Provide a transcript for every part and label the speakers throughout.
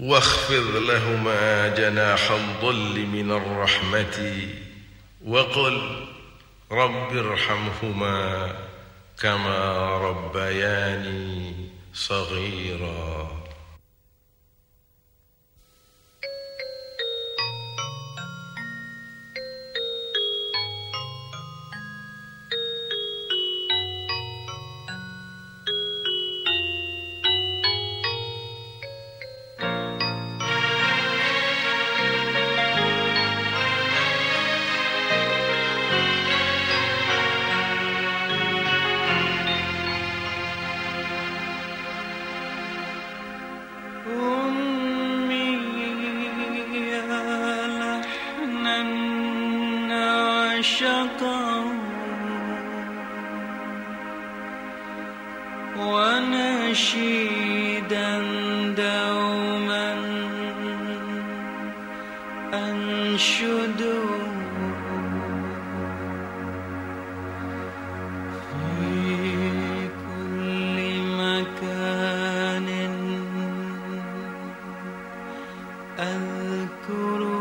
Speaker 1: واخفض لهما جناح الظل من الرحمة وقل رب ارحمهما كما ربياني صغيراً.
Speaker 2: شكروا ونشيدا دوما أنشد أذكر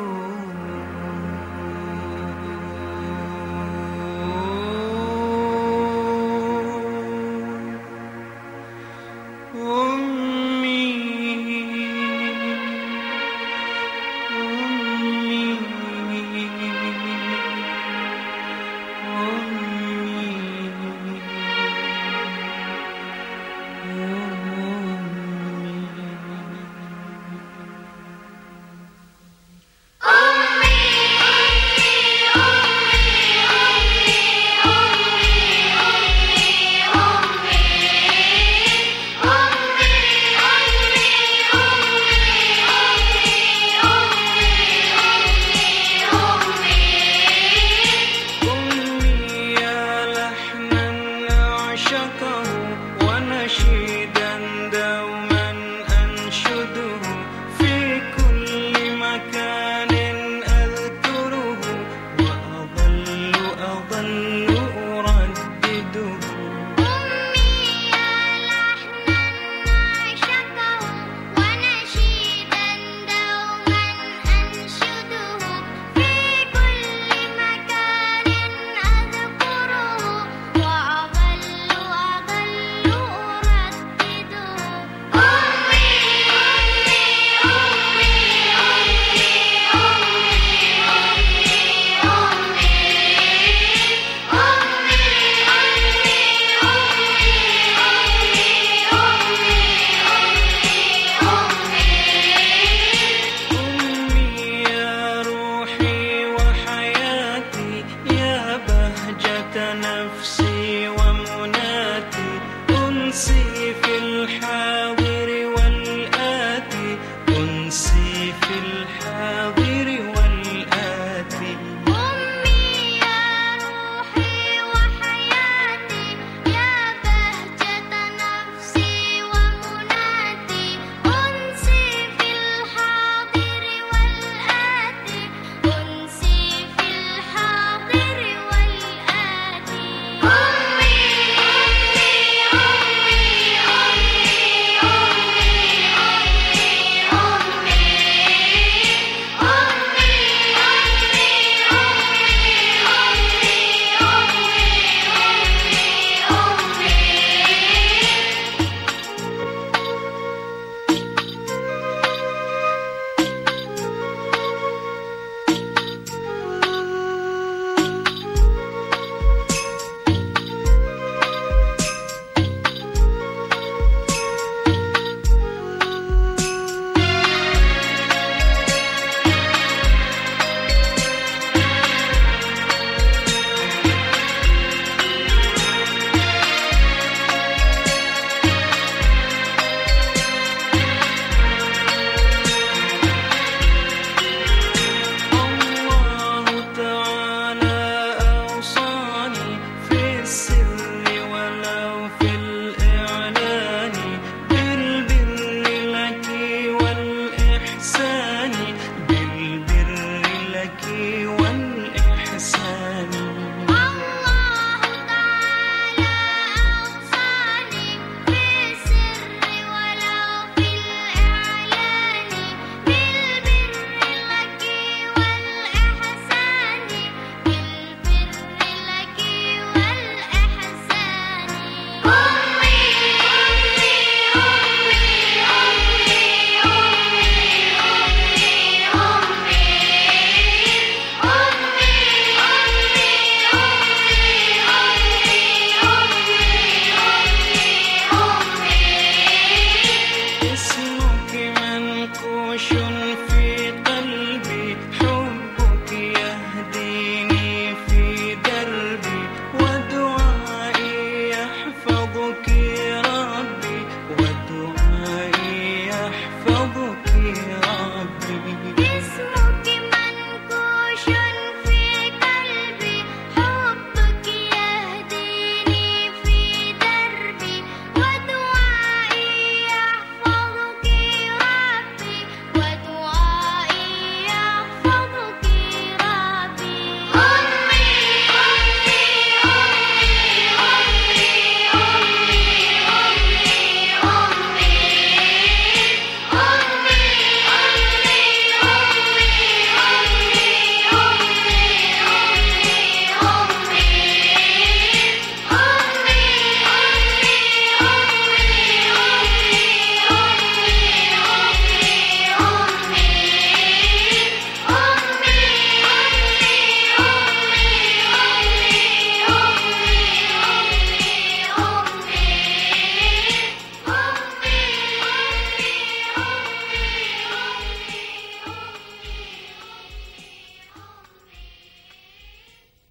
Speaker 2: I've seen.